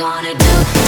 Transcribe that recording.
gonna do?